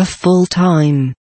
A full time.